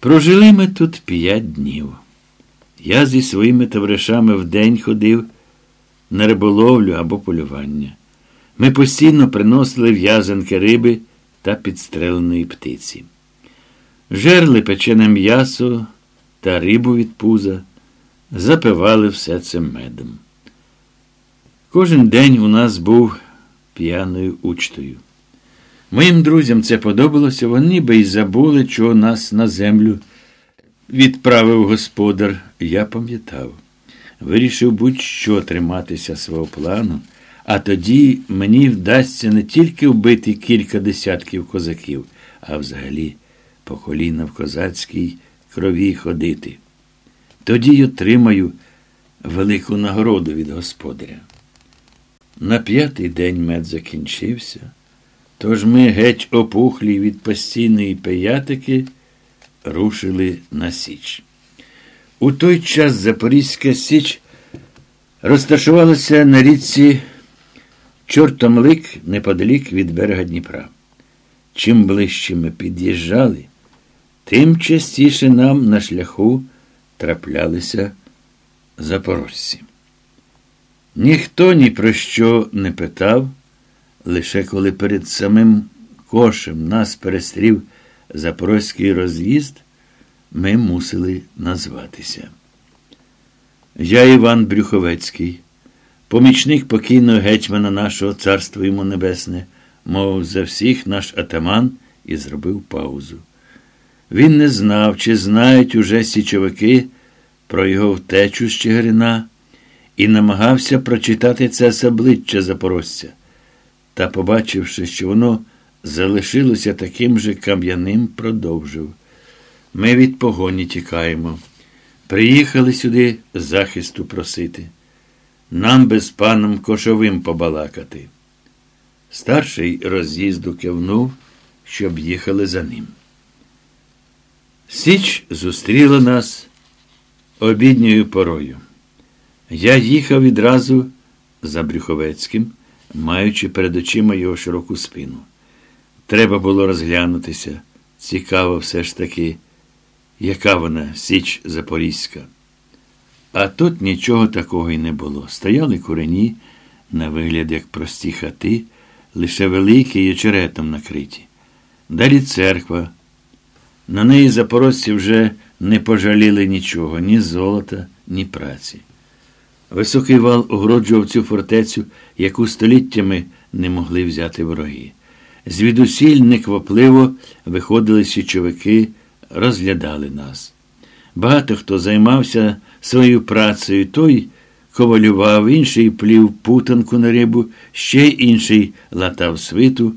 Прожили ми тут п'ять днів. Я зі своїми товаришами вдень ходив на риболовлю або полювання. Ми постійно приносили в'язанки риби та підстреленої птиці. Жерли печене м'ясо та рибу від пуза, запивали все це медом. Кожен день у нас був п'яною учтою. Моїм друзям це подобалося, вони би й забули, чого нас на землю відправив господар. Я пам'ятав. Вирішив будь-що триматися свого плану, а тоді мені вдасться не тільки вбити кілька десятків козаків, а взагалі по коліна в козацькій крові ходити. Тоді й отримаю велику нагороду від господаря. На п'ятий день мед закінчився, тож ми геть опухлі від постійної пиятики рушили на Січ. У той час Запорізька Січ розташувалася на річці Чортомлик неподалік від берега Дніпра. Чим ближче ми під'їжджали, тим частіше нам на шляху траплялися запорожці. Ніхто ні про що не питав, лише коли перед самим кошем нас перестрів запорозький роз'їзд, ми мусили назватися. Я Іван Брюховецький, помічник покійного гетьмана нашого царства йому небесне, мов за всіх наш атаман і зробив паузу. Він не знав, чи знають уже січовики про його втечу з Чигирина, і намагався прочитати це з обличчя запорожця. Та, побачивши, що воно залишилося таким же кам'яним, продовжив. Ми від погоні тікаємо. Приїхали сюди захисту просити. Нам без паном кошовим побалакати. Старший роз'їзду кивнув, щоб їхали за ним. Січ зустріла нас обідньою порою. Я їхав відразу за Брюховецьким, маючи перед очима його широку спину. Треба було розглянутися. Цікаво все ж таки, яка вона Січ Запорізька. А тут нічого такого й не було. Стояли курені, на вигляд, як прості хати, лише великі і очеретом накриті. Далі церква. На неї запорожці вже не пожаліли нічого, ні золота, ні праці. Високий вал огороджував цю фортецю, яку століттями не могли взяти вороги. Звідусіль неквапливо виходили січовики, розглядали нас. Багато хто займався своєю працею, той ковалював, інший плів путанку на рибу, ще інший латав свиту.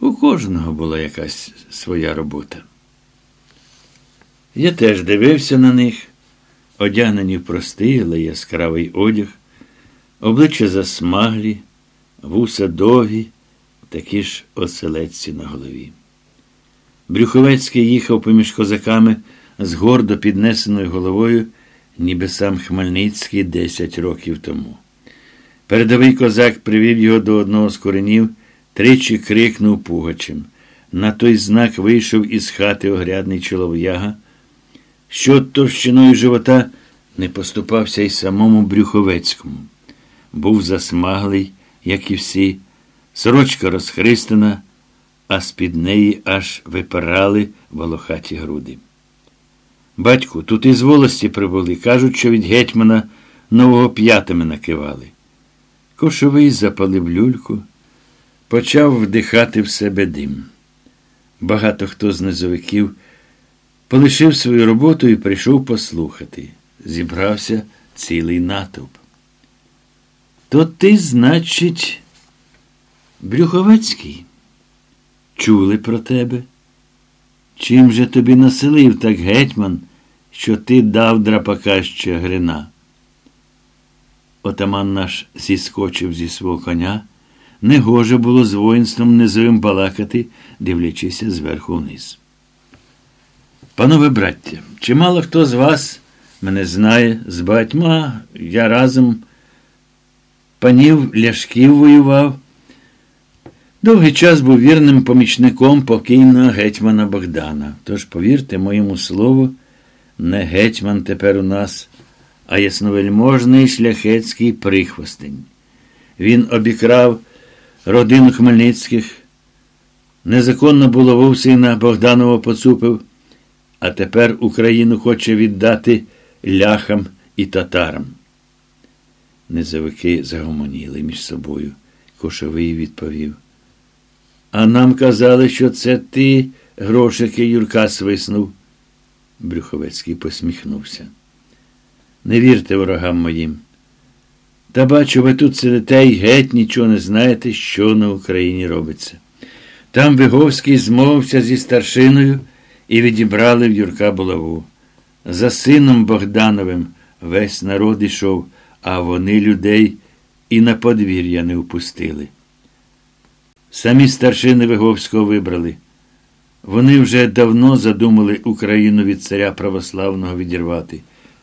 У кожного була якась своя робота. Я теж дивився на них, одягнені в простий, але яскравий одяг, обличчя засмаглі, вуса довгі, такі ж оселедці на голові. Брюховецький їхав поміж козаками з гордо піднесеною головою, ніби сам Хмельницький десять років тому. Передовий козак привів його до одного з коренів, тричі крикнув пугачем. На той знак вийшов із хати огрядний чолов'яга що товщиною живота не поступався й самому Брюховецькому. Був засмаглий, як і всі, сорочка розхристана, а з-під неї аж випирали волохаті груди. Батьку, тут із волості прибули, кажуть, що від гетьмана нового п'ятами накивали. Кошовий запалив люльку, почав вдихати в себе дим. Багато хто з низовиків полишив свою роботу і прийшов послухати. Зібрався цілий натовп. То ти, значить, Брюховецький? Чули про тебе? Чим же тобі населив так гетьман, що ти дав драпака ще грина? Отаман наш зіскочив зі свого коня. Негоже було з воїнством низовим балакати, дивлячися зверху вниз. Панове браття, чимало хто з вас мене знає, з багатьма я разом панів ляшків воював. Довгий час був вірним помічником покійного гетьмана Богдана. Тож, повірте моєму слову, не гетьман тепер у нас, а ясновельможний шляхетський прихвостень. Він обікрав родину Хмельницьких, незаконно булаву сина Богданова поцупив, а тепер Україну хоче віддати ляхам і татарам. Низовики загомоніли між собою. Кошовий відповів. А нам казали, що це ти грошики Юрка свиснув. Брюховецький посміхнувся. Не вірте ворогам моїм. Та бачу, ви тут сидите і геть нічого не знаєте, що на Україні робиться. Там Виговський змовився зі старшиною і відібрали в Юрка булаву. За сином Богдановим весь народ ішов, а вони людей і на подвір'я не впустили. Самі старшини Виговського вибрали. Вони вже давно задумали Україну від царя православного відірвати,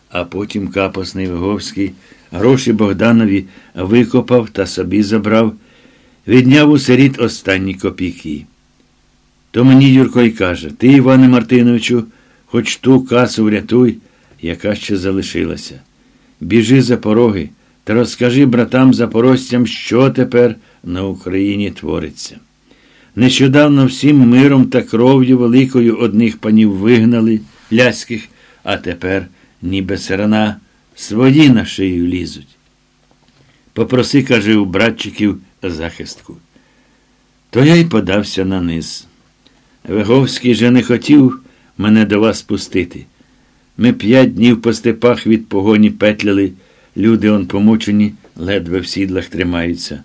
а потім капосний Виговський гроші Богданові викопав та собі забрав, відняв у сиріт останні копійки. То мені Юрко й каже, ти, Іване Мартиновичу, хоч ту касу врятуй, яка ще залишилася. Біжи за пороги та розкажи братам запорожцям, що тепер на Україні твориться. Нещодавно всім миром та кров'ю великою одних панів вигнали ляських, а тепер, ніби сирана, свої на шию лізуть. Попроси, каже, у братчиків захистку. То я й подався на низ. Виговський же не хотів мене до вас пустити. Ми п'ять днів по степах від погоні петляли, люди он помучені, ледве в сідлах тримаються.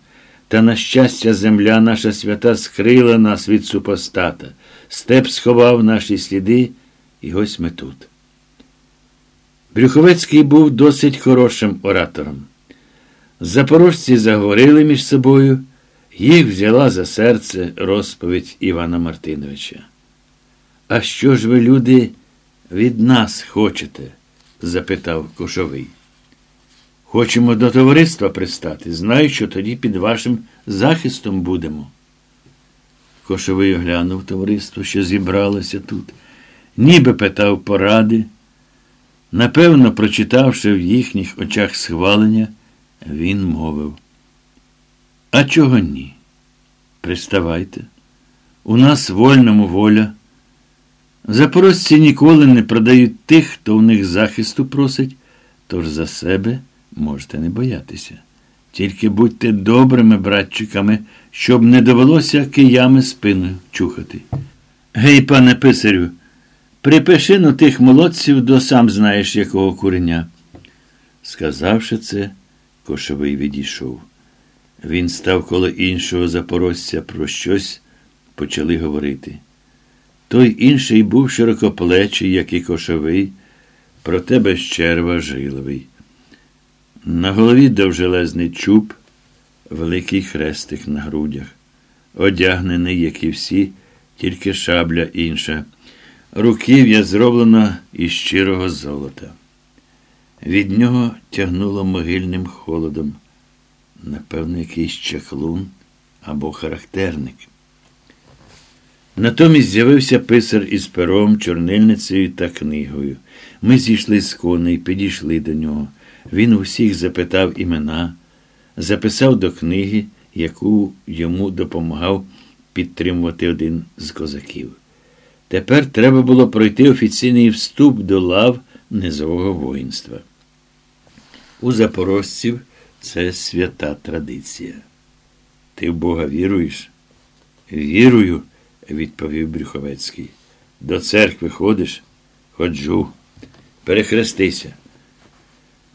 Та, на щастя, земля наша свята скрила нас від супостата, степ сховав наші сліди, і ось ми тут. Брюховецький був досить хорошим оратором. Запорожці заговорили між собою, їх взяла за серце розповідь Івана Мартиновича. А що ж ви, люди, від нас хочете? запитав Кошовий. Хочемо до товариства пристати. Знаю, що тоді під вашим захистом будемо. Кошовий оглянув товариство, що зібралося тут, ніби питав поради. Напевно, прочитавши в їхніх очах схвалення, він мовив. А чого ні? Приставайте. У нас вольному воля. Запорожці ніколи не продають тих, хто у них захисту просить, тож за себе можете не боятися. Тільки будьте добрими братчиками, щоб не довелося киями спиною чухати. Гей, пане писарю, припиши на тих молодців до сам знаєш якого куреня. Сказавши це, кошовий відійшов. Він став коло іншого запорожця про щось почали говорити. Той інший був широкоплечий, як і кошовий, проте без черва жиловий. На голові довжелезний чуб, великий хрестик на грудях, одягнений, як і всі, тільки шабля інша. Руків'я зроблено із щирого золота. Від нього тягнуло могильним холодом, напевно, якийсь чаклун або характерник. Натомість з'явився писар із пером, чорнильницею та книгою. Ми зійшли з коней, підійшли до нього. Він усіх запитав імена, записав до книги, яку йому допомагав підтримувати один з козаків. Тепер треба було пройти офіційний вступ до лав низового воїнства. У запорожців це свята традиція. Ти в Бога віруєш? Вірую, відповів Брюховецький. До церкви ходиш? Ходжу. Перехрестися.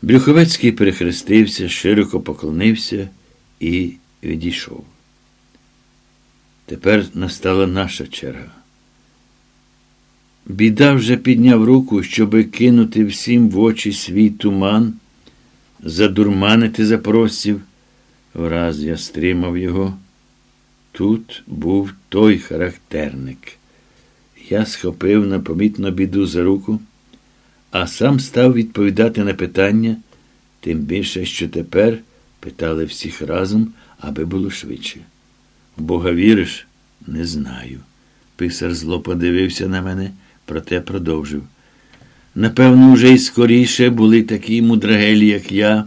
Брюховецький перехрестився, широко поклонився і відійшов. Тепер настала наша черга. Біда вже підняв руку, щоби кинути всім в очі свій туман, задурманити запорожців. Враз я стримав його. Тут був той характерник. Я схопив напомітно біду за руку а сам став відповідати на питання, тим більше, що тепер питали всіх разом, аби було швидше. Бога віриш? Не знаю. Писар зло подивився на мене, проте продовжив. Напевно, вже й скоріше були такі мудрагелі, як я,